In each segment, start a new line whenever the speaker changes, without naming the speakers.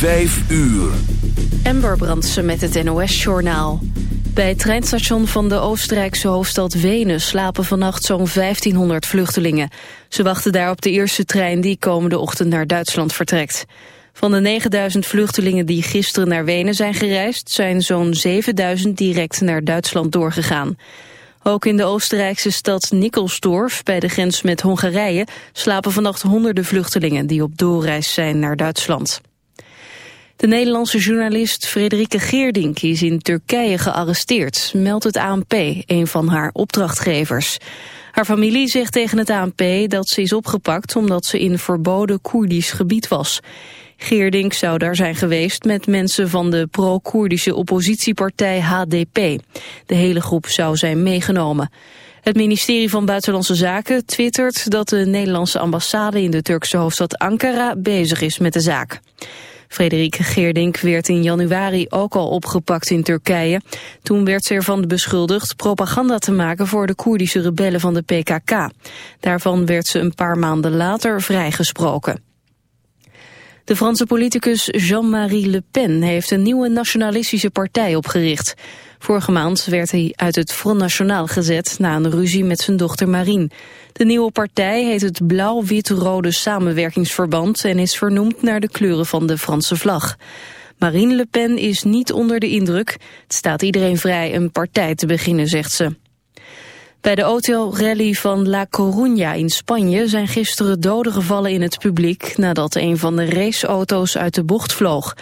Vijf uur.
Ember Brandsen met het NOS-journaal. Bij het treinstation van de Oostenrijkse hoofdstad Wenen slapen vannacht zo'n 1500 vluchtelingen. Ze wachten daar op de eerste trein die komende ochtend naar Duitsland vertrekt. Van de 9000 vluchtelingen die gisteren naar Wenen zijn gereisd... zijn zo'n 7000 direct naar Duitsland doorgegaan. Ook in de Oostenrijkse stad Nikkelsdorf, bij de grens met Hongarije... slapen vannacht honderden vluchtelingen die op doorreis zijn naar Duitsland. De Nederlandse journalist Frederike Geerdink is in Turkije gearresteerd, meldt het ANP, een van haar opdrachtgevers. Haar familie zegt tegen het ANP dat ze is opgepakt omdat ze in verboden Koerdisch gebied was. Geerdink zou daar zijn geweest met mensen van de pro-Koerdische oppositiepartij HDP. De hele groep zou zijn meegenomen. Het ministerie van Buitenlandse Zaken twittert dat de Nederlandse ambassade in de Turkse hoofdstad Ankara bezig is met de zaak. Frederik Geerdink werd in januari ook al opgepakt in Turkije. Toen werd ze ervan beschuldigd propaganda te maken voor de Koerdische rebellen van de PKK. Daarvan werd ze een paar maanden later vrijgesproken. De Franse politicus Jean-Marie Le Pen heeft een nieuwe nationalistische partij opgericht. Vorige maand werd hij uit het Front National gezet na een ruzie met zijn dochter Marine. De nieuwe partij heet het Blauw-Wit-Rode Samenwerkingsverband en is vernoemd naar de kleuren van de Franse vlag. Marine Le Pen is niet onder de indruk. Het staat iedereen vrij een partij te beginnen, zegt ze. Bij de autorally van La Coruña in Spanje zijn gisteren doden gevallen in het publiek nadat een van de raceauto's uit de bocht vloog.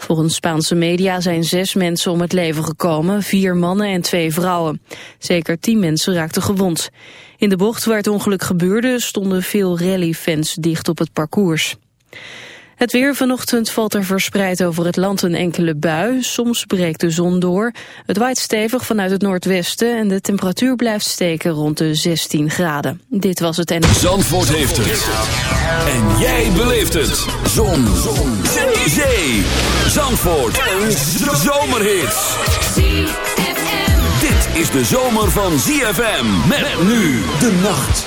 Volgens Spaanse media zijn zes mensen om het leven gekomen, vier mannen en twee vrouwen. Zeker tien mensen raakten gewond. In de bocht waar het ongeluk gebeurde stonden veel rallyfans dicht op het parcours. Het weer vanochtend valt er verspreid over het land een enkele bui. Soms breekt de zon door. Het waait stevig vanuit het noordwesten en de temperatuur blijft steken rond de 16 graden. Dit was het en...
Zandvoort heeft het. En jij beleeft het. Zon. zon. Zee. Zee. Zandvoort. Een zomerhit. Dit is de zomer van ZFM. Met nu de nacht.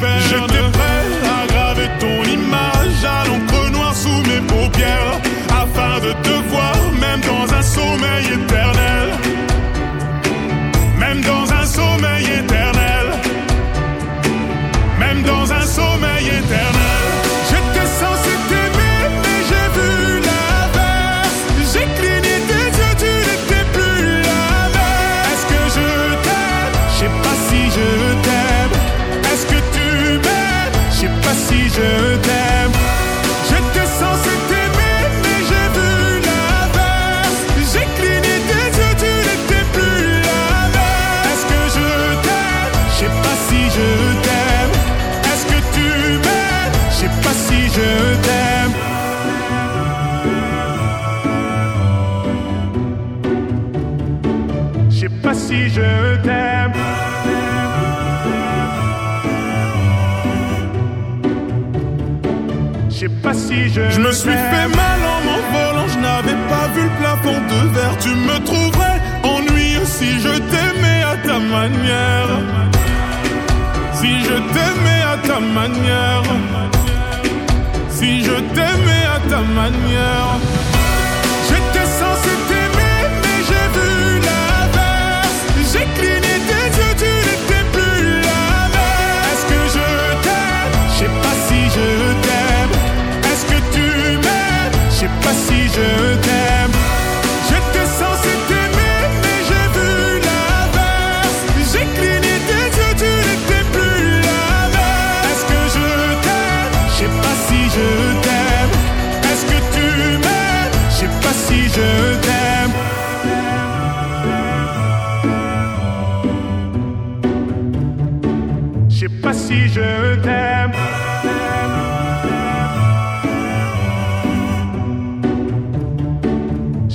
belle. Je te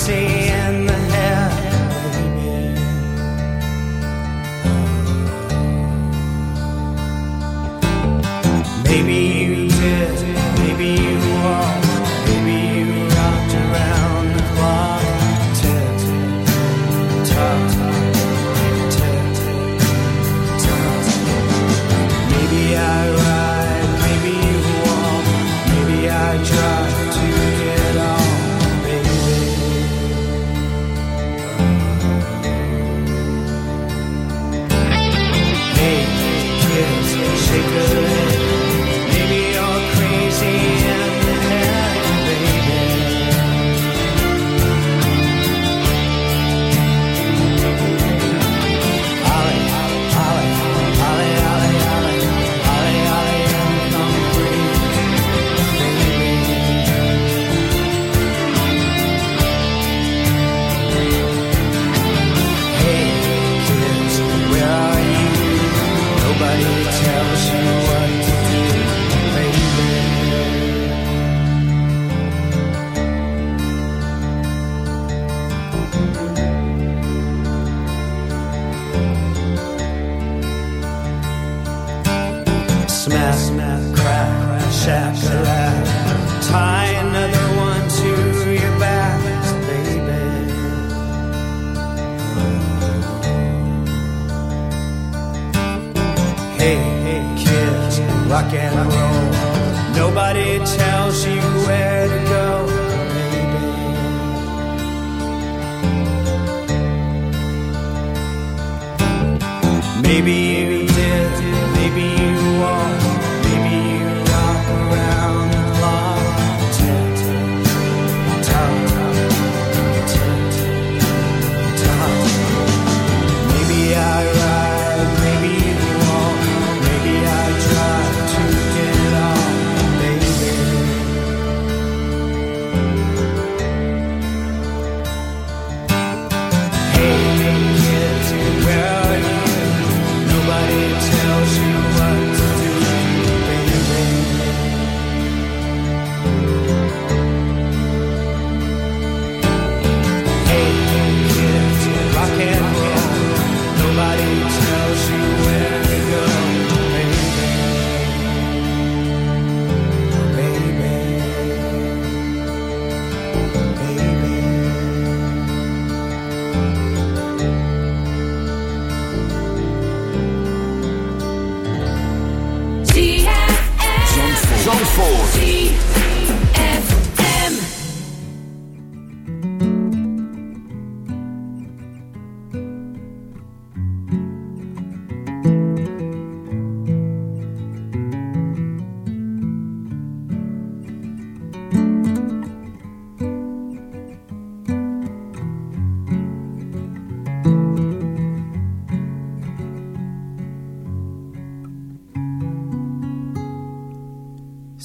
say Maybe you did, maybe you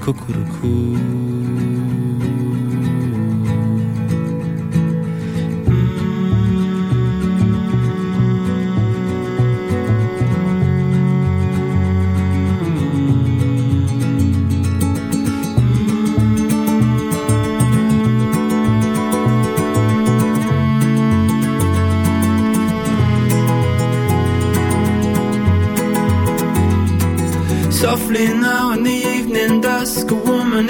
Cuckoo.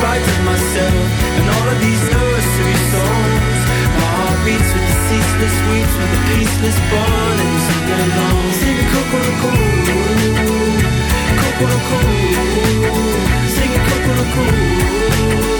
of myself and all of these nursery songs. My heart beats with the ceaseless weeps, with the peaceless burning, sing along, sing Kokoroko, Kokoroko, sing Kokoroko,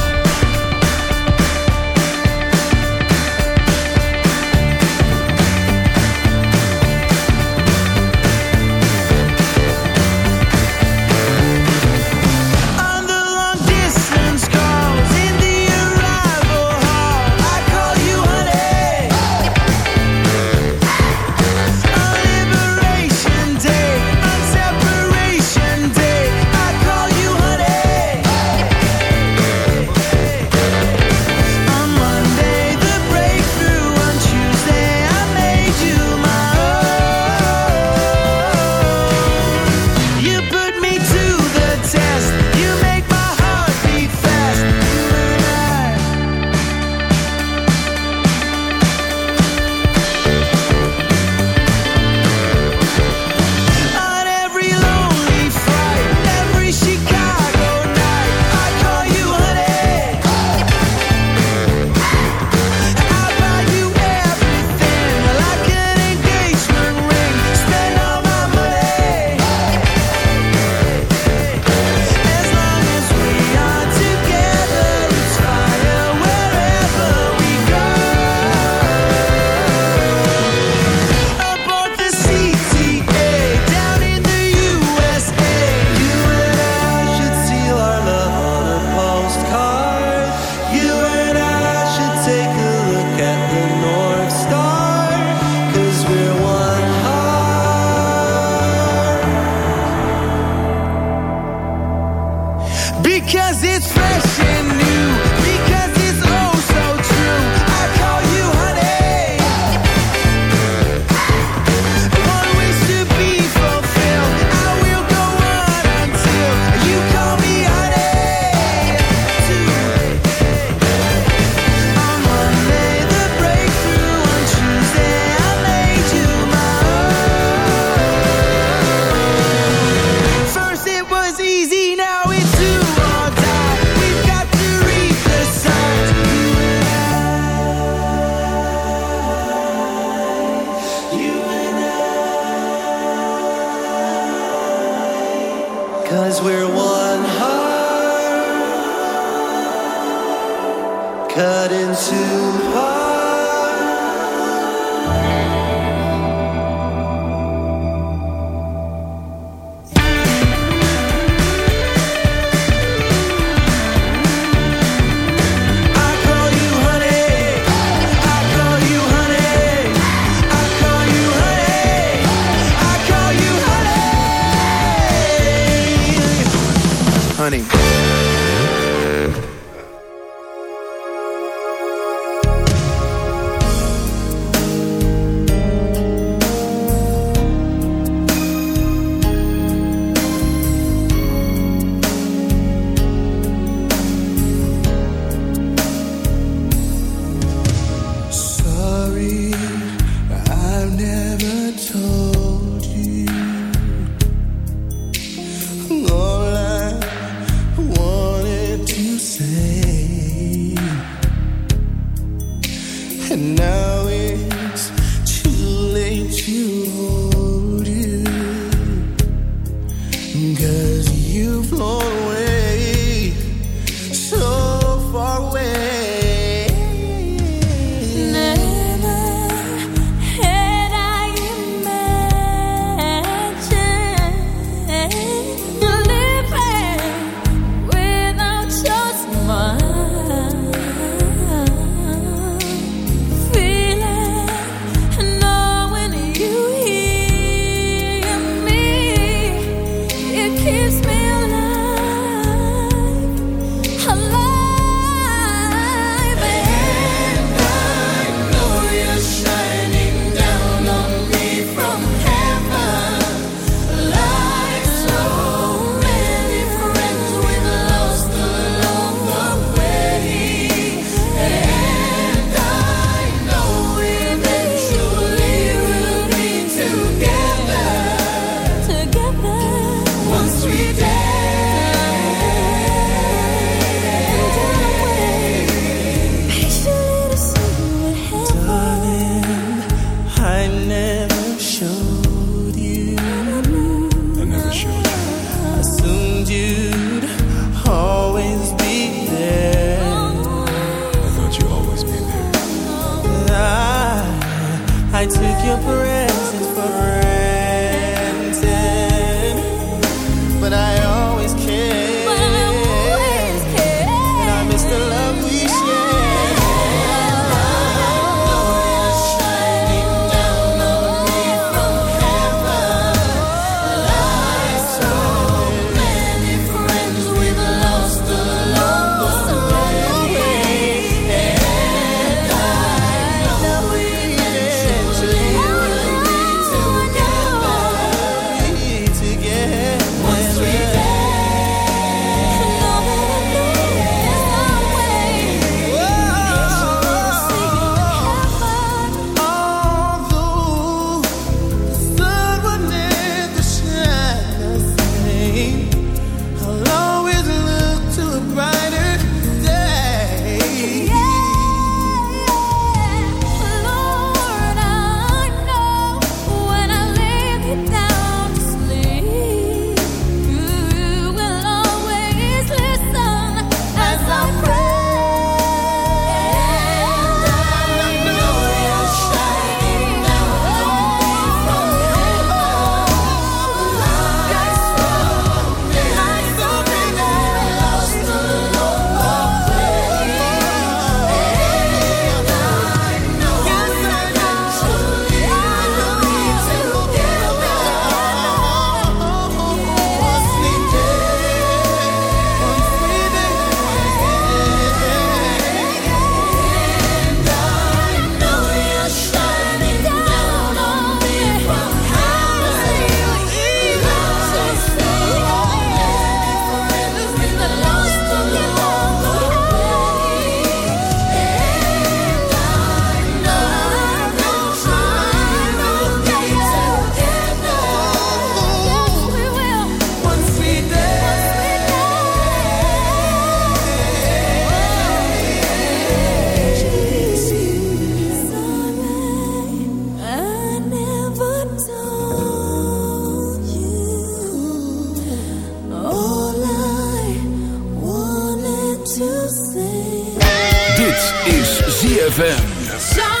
Dit is ZFM.